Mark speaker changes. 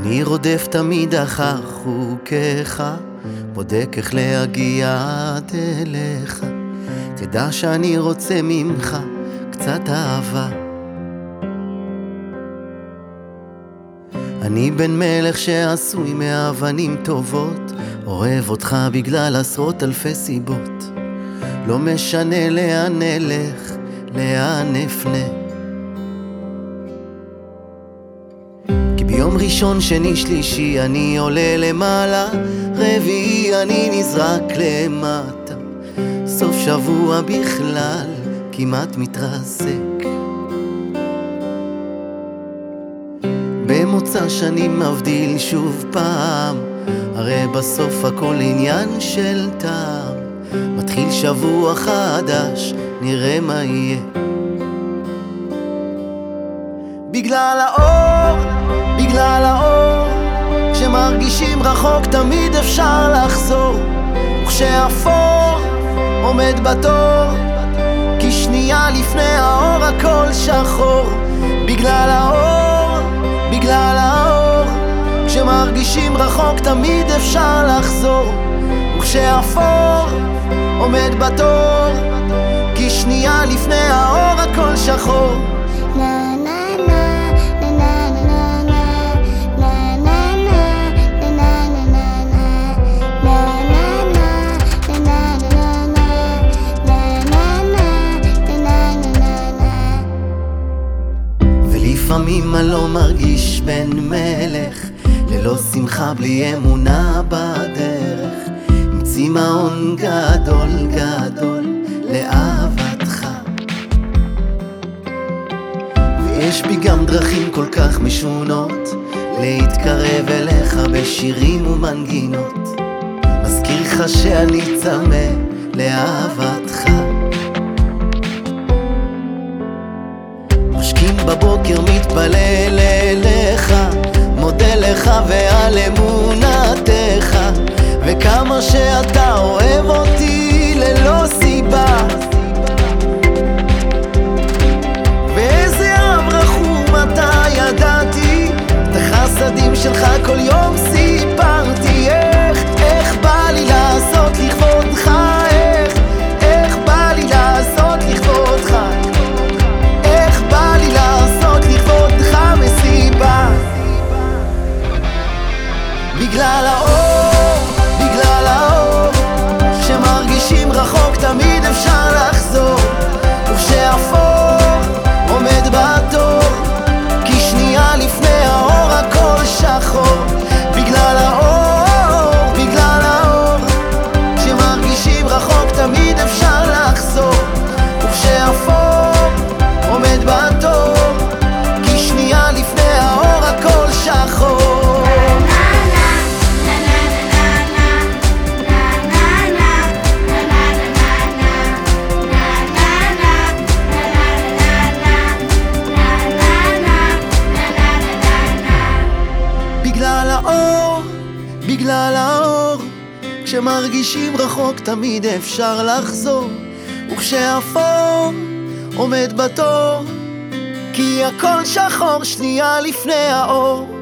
Speaker 1: אני רודף תמיד אחר חוקיך, בודק איך להגיע עד אליך. תדע שאני רוצה ממך קצת אהבה. אני בן מלך שעשוי מאבנים טובות, אוהב אותך בגלל עשרות אלפי סיבות. לא משנה לאן נלך, לאן נפנה. ביום ראשון, שני, שלישי אני עולה למעלה, רביעי אני נזרק למטה. סוף שבוע בכלל כמעט מתרסק. במוצא שני מבדיל שוב פעם, הרי בסוף הכל עניין של טעם. מתחיל שבוע חדש, נראה מה יהיה. בגלל האור בגלל האור כשמרגישים רחוק תמיד אפשר לחזור. וכשאפור עומד בתור כי שנייה לפני האור הכל שחור. בגלל האור, בגלל האור כשמרגישים רחוק תמיד אפשר לחזור. וכשאפור עומד בתור כי שנייה לפני האור הכל שחור לפעמים אני לא מרגיש בן מלך. ללא שמחה בלי אמונה בדרך. עם צמאון גדול גדול לאהבתך. ויש בי גם דרכים כל כך משונות להתקרב אליך בשירים ומנגינות. מזכיר לך שאני צמא לאהבתך משכין בבוקר מתפלל אליך מודה לך ועל אמונתך וכמה שאתה אוהב אותי בגלל האור כשמרגישים רחוק תמיד אפשר לחזור וכשאפור עומד בתור כי הכל שחור שנייה לפני האור